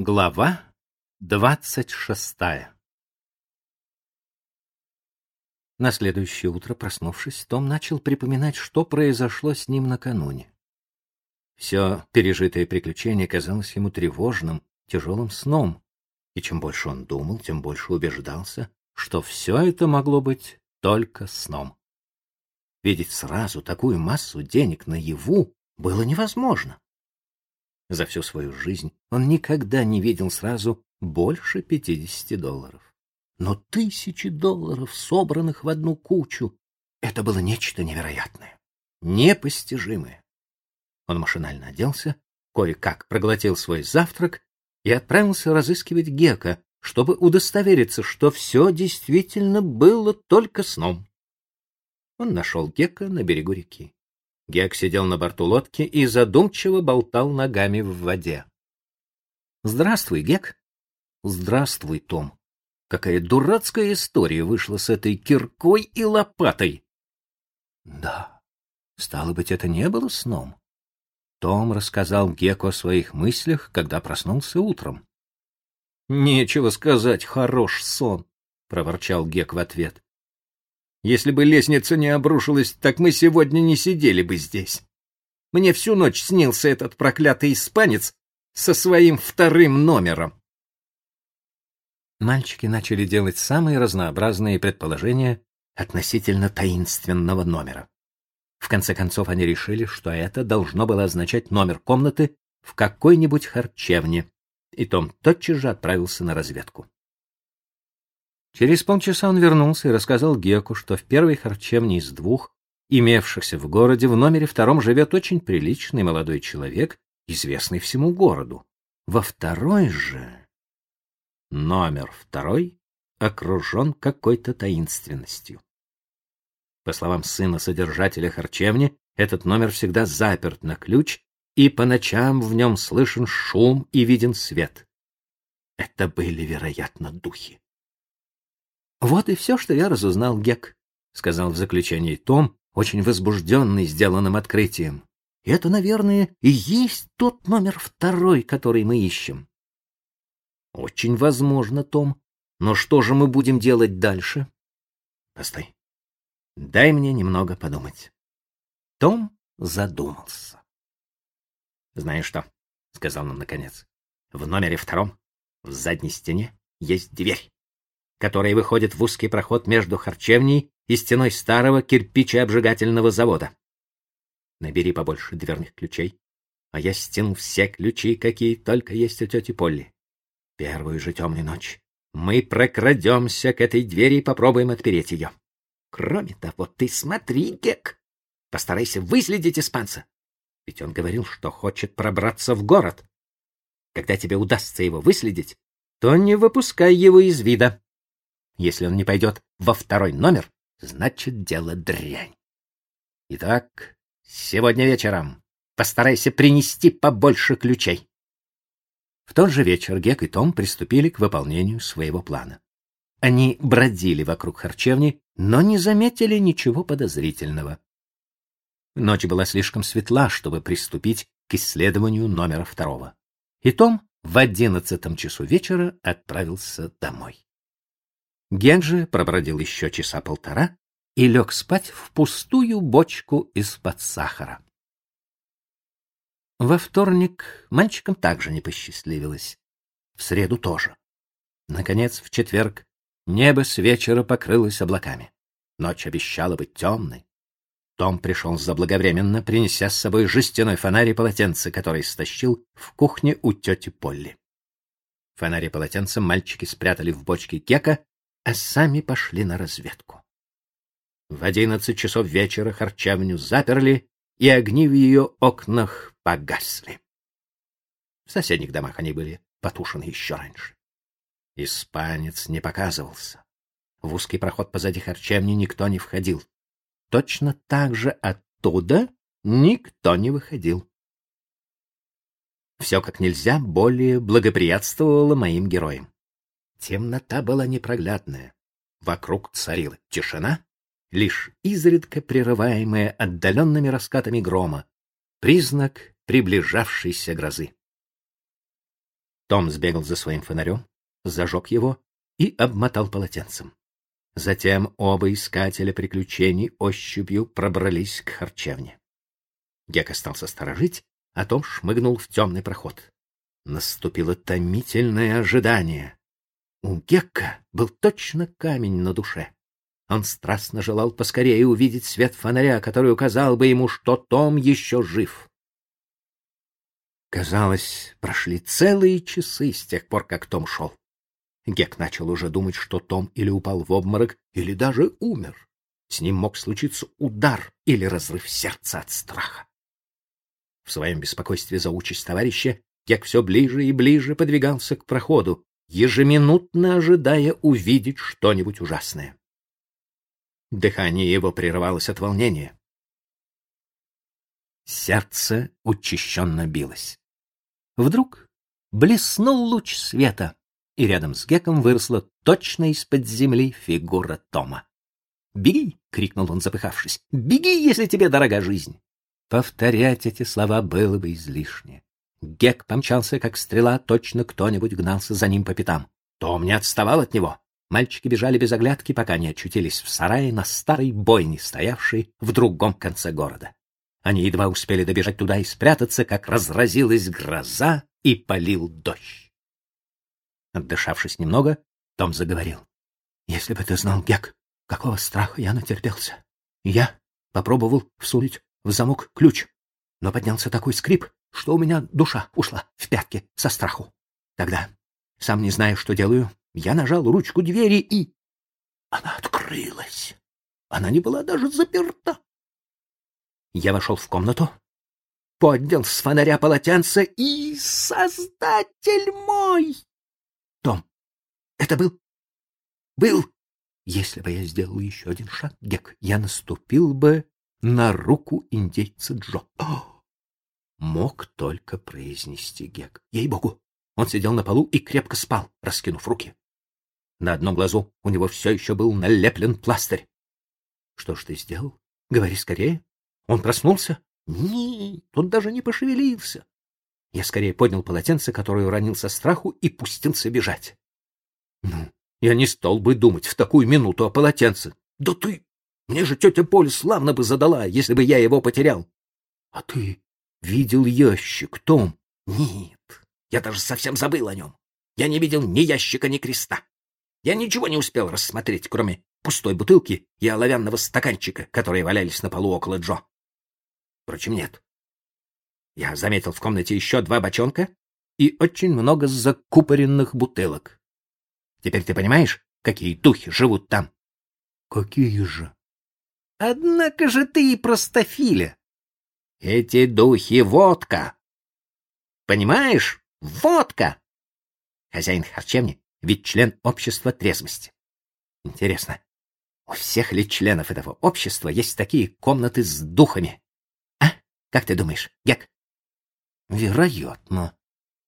Глава двадцать шестая На следующее утро, проснувшись, Том начал припоминать, что произошло с ним накануне. Все пережитое приключение казалось ему тревожным, тяжелым сном, и чем больше он думал, тем больше убеждался, что все это могло быть только сном. Видеть сразу такую массу денег наяву было невозможно. За всю свою жизнь он никогда не видел сразу больше пятидесяти долларов. Но тысячи долларов, собранных в одну кучу, это было нечто невероятное, непостижимое. Он машинально оделся, кое-как проглотил свой завтрак и отправился разыскивать Гека, чтобы удостовериться, что все действительно было только сном. Он нашел Гека на берегу реки. Гек сидел на борту лодки и задумчиво болтал ногами в воде. Здравствуй, Гек. Здравствуй, Том. Какая дурацкая история вышла с этой киркой и лопатой. Да. Стало быть, это не было сном. Том рассказал Геку о своих мыслях, когда проснулся утром. Нечего сказать, хорош сон, проворчал Гек в ответ. Если бы лестница не обрушилась, так мы сегодня не сидели бы здесь. Мне всю ночь снился этот проклятый испанец со своим вторым номером. Мальчики начали делать самые разнообразные предположения относительно таинственного номера. В конце концов они решили, что это должно было означать номер комнаты в какой-нибудь харчевне, и Том тотчас же отправился на разведку. Через полчаса он вернулся и рассказал Геку, что в первой харчевне из двух, имевшихся в городе, в номере втором живет очень приличный молодой человек, известный всему городу. Во второй же... Номер второй окружен какой-то таинственностью. По словам сына содержателя харчевни, этот номер всегда заперт на ключ, и по ночам в нем слышен шум и виден свет. Это были, вероятно, духи. Вот и все, что я разузнал, Гек, сказал в заключении Том, очень возбужденный сделанным открытием. Это, наверное, и есть тот номер второй, который мы ищем. Очень возможно, Том. Но что же мы будем делать дальше? Постой. Дай мне немного подумать. Том задумался. Знаешь что? сказал он наконец. В номере втором, в задней стене, есть дверь которая выходит в узкий проход между харчевней и стеной старого кирпичеобжигательного завода. Набери побольше дверных ключей, а я стяну все ключи, какие только есть у тети Полли. Первую же темную ночь мы прокрадемся к этой двери и попробуем отпереть ее. Кроме того, ты смотри, Гек, постарайся выследить испанца, ведь он говорил, что хочет пробраться в город. Когда тебе удастся его выследить, то не выпускай его из вида. Если он не пойдет во второй номер, значит, дело дрянь. Итак, сегодня вечером постарайся принести побольше ключей. В тот же вечер Гек и Том приступили к выполнению своего плана. Они бродили вокруг харчевни, но не заметили ничего подозрительного. Ночь была слишком светла, чтобы приступить к исследованию номера второго. И Том в одиннадцатом часу вечера отправился домой. Генджи пробродил еще часа полтора и лег спать в пустую бочку из-под сахара. Во вторник мальчикам также не посчастливилось. В среду тоже. Наконец, в четверг небо с вечера покрылось облаками. Ночь обещала быть темной. Том пришел заблаговременно, принеся с собой жестяной фонарь и полотенце, который стащил в кухне у тети Полли. Фонарь и полотенце мальчики спрятали в бочке кека а сами пошли на разведку. В одиннадцать часов вечера харчевню заперли, и огни в ее окнах погасли. В соседних домах они были потушены еще раньше. Испанец не показывался. В узкий проход позади харчевни никто не входил. Точно так же оттуда никто не выходил. Все как нельзя более благоприятствовало моим героям. Темнота была непроглядная. Вокруг царила тишина, лишь изредка прерываемая отдаленными раскатами грома, признак приближавшейся грозы. Том сбегал за своим фонарем, зажег его и обмотал полотенцем. Затем оба искателя приключений ощупью пробрались к харчевне. Гек остался сторожить, а Том шмыгнул в темный проход. Наступило томительное ожидание. У Гекка был точно камень на душе. Он страстно желал поскорее увидеть свет фонаря, который указал бы ему, что Том еще жив. Казалось, прошли целые часы с тех пор, как Том шел. Гек начал уже думать, что Том или упал в обморок, или даже умер. С ним мог случиться удар или разрыв сердца от страха. В своем беспокойстве за участь товарища Гек все ближе и ближе подвигался к проходу, ежеминутно ожидая увидеть что-нибудь ужасное. Дыхание его прерывалось от волнения. Сердце учащенно билось. Вдруг блеснул луч света, и рядом с Геком выросла точно из-под земли фигура Тома. «Беги!» — крикнул он, запыхавшись. «Беги, если тебе дорога жизнь!» Повторять эти слова было бы излишне. Гек помчался, как стрела, точно кто-нибудь гнался за ним по пятам. Том не отставал от него. Мальчики бежали без оглядки, пока не очутились в сарае на старой бойне, стоявшей в другом конце города. Они едва успели добежать туда и спрятаться, как разразилась гроза и полил дождь. Отдышавшись немного, Том заговорил. «Если бы ты знал, Гек, какого страха я натерпелся. Я попробовал всунуть в замок ключ, но поднялся такой скрип, что у меня душа ушла в пятки со страху. Тогда, сам не зная, что делаю, я нажал ручку двери и... Она открылась. Она не была даже заперта. Я вошел в комнату, поднял с фонаря полотенце и... Создатель мой! Том, это был... Был... Если бы я сделал еще один шаг, Гек, я наступил бы на руку индейца Джо. О! Мог только произнести Гек. Ей-богу! Он сидел на полу и крепко спал, раскинув руки. На одном глазу у него все еще был налеплен пластырь. Что ж ты сделал? Говори скорее. Он проснулся? Нет, он даже не пошевелился. Я скорее поднял полотенце, которое уронил со страху, и пустился бежать. Ну, я не стал бы думать в такую минуту о полотенце. Да ты... Мне же тетя Поля славно бы задала, если бы я его потерял. А ты видел ящик, Том? Нет, я даже совсем забыл о нем. Я не видел ни ящика, ни креста. Я ничего не успел рассмотреть, кроме пустой бутылки и оловянного стаканчика, которые валялись на полу около Джо. Впрочем, нет. Я заметил в комнате еще два бочонка и очень много закупоренных бутылок. Теперь ты понимаешь, какие духи живут там? Какие же? Однако же ты и простофиля. Эти духи — водка. Понимаешь? Водка! Хозяин харчевни ведь член общества трезвости. Интересно, у всех ли членов этого общества есть такие комнаты с духами? А? Как ты думаешь, Гек? Вероятно.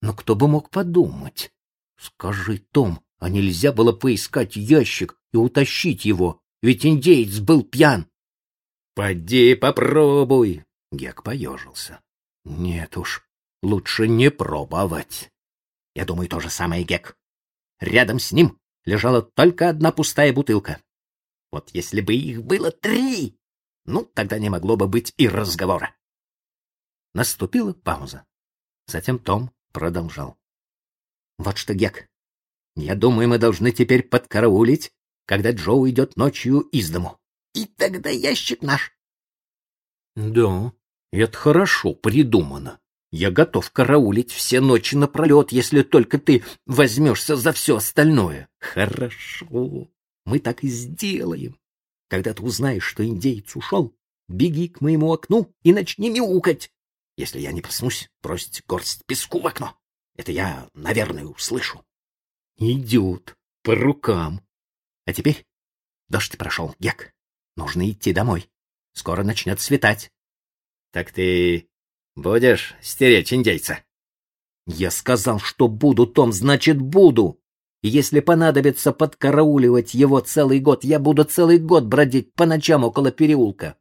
Но кто бы мог подумать? Скажи, Том, а нельзя было поискать ящик и утащить его, ведь индеец был пьян. Поди попробуй. Гек поежился. Нет уж, лучше не пробовать. Я думаю, то же самое, Гек. Рядом с ним лежала только одна пустая бутылка. Вот если бы их было три, ну, тогда не могло бы быть и разговора. Наступила пауза. Затем Том продолжал. Вот что, Гек, я думаю, мы должны теперь подкараулить, когда Джо уйдет ночью из дому. И тогда ящик наш. Да, это хорошо придумано. Я готов караулить все ночи напролет, если только ты возьмешься за все остальное. Хорошо, мы так и сделаем. Когда ты узнаешь, что индейец ушел, беги к моему окну и начни мяукать. Если я не проснусь, брось горсть песку в окно. Это я, наверное, услышу. Идет. По рукам. А теперь дождь прошел, Гек. Нужно идти домой. Скоро начнет светать. Так ты Будешь стеречь индейца? Я сказал, что буду, Том, значит буду. Если понадобится подкарауливать его целый год, я буду целый год бродить по ночам около переулка.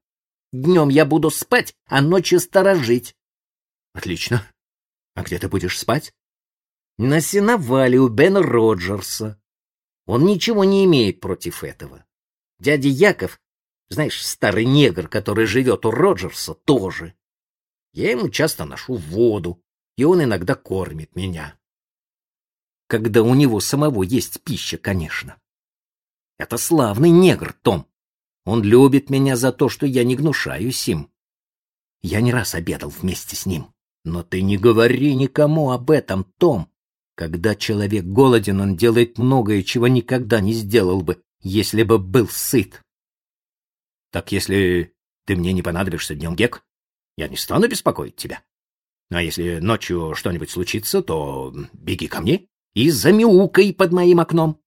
Днем я буду спать, а ночью сторожить. Отлично. А где ты будешь спать? на сеновале у Бена Роджерса. Он ничего не имеет против этого. Дядя Яков, знаешь, старый негр, который живет у Роджерса, тоже. Я ему часто ношу воду, и он иногда кормит меня. Когда у него самого есть пища, конечно. Это славный негр, Том. Он любит меня за то, что я не гнушаюсь им. Я не раз обедал вместе с ним. Но ты не говори никому об этом, Том. Когда человек голоден, он делает многое, чего никогда не сделал бы, если бы был сыт. Так если ты мне не понадобишься днем, Гек, я не стану беспокоить тебя. А если ночью что-нибудь случится, то беги ко мне и замяукай под моим окном.